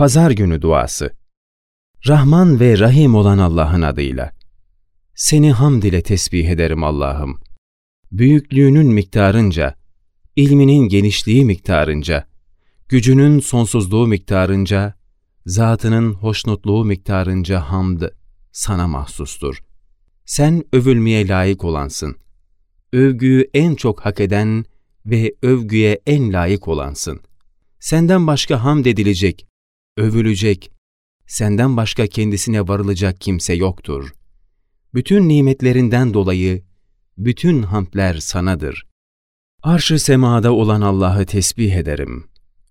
Pazar günü duası. Rahman ve Rahim olan Allah'ın adıyla. Seni hamd ile tesbih ederim Allah'ım. Büyüklüğünün miktarınca, ilminin genişliği miktarınca, gücünün sonsuzluğu miktarınca, zatının hoşnutluğu miktarınca hamd sana mahsustur. Sen övülmeye layık olansın. Övgüyü en çok hak eden ve övgüye en layık olansın. Senden başka hamd edilecek, övülecek, senden başka kendisine varılacak kimse yoktur. Bütün nimetlerinden dolayı bütün hamdler sanadır. Arş-ı semada olan Allah'ı tesbih ederim.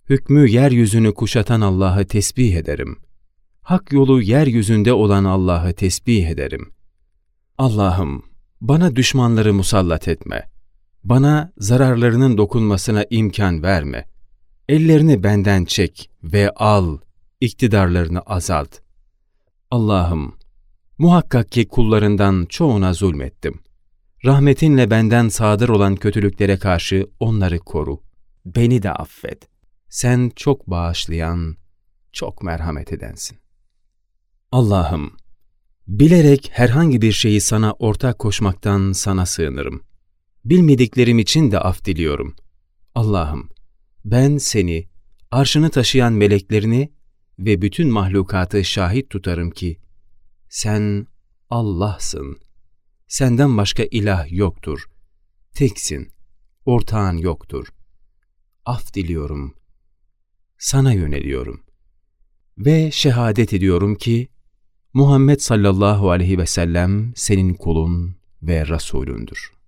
Hükmü yeryüzünü kuşatan Allah'ı tesbih ederim. Hak yolu yeryüzünde olan Allah'ı tesbih ederim. Allah'ım, bana düşmanları musallat etme. Bana zararlarının dokunmasına imkan verme. Ellerini benden çek ve al, iktidarlarını azalt. Allah'ım, muhakkak ki kullarından çoğuna zulmettim. Rahmetinle benden sadır olan kötülüklere karşı onları koru. Beni de affet. Sen çok bağışlayan, çok merhamet edensin. Allah'ım, bilerek herhangi bir şeyi sana ortak koşmaktan sana sığınırım. Bilmediklerim için de af diliyorum. Allah'ım, ben seni, arşını taşıyan meleklerini ve bütün mahlukatı şahit tutarım ki, sen Allah'sın. Senden başka ilah yoktur. Teksin. Ortağın yoktur. Af diliyorum. Sana yöneliyorum. Ve şehadet ediyorum ki, Muhammed sallallahu aleyhi ve sellem senin kulun ve Resulündür.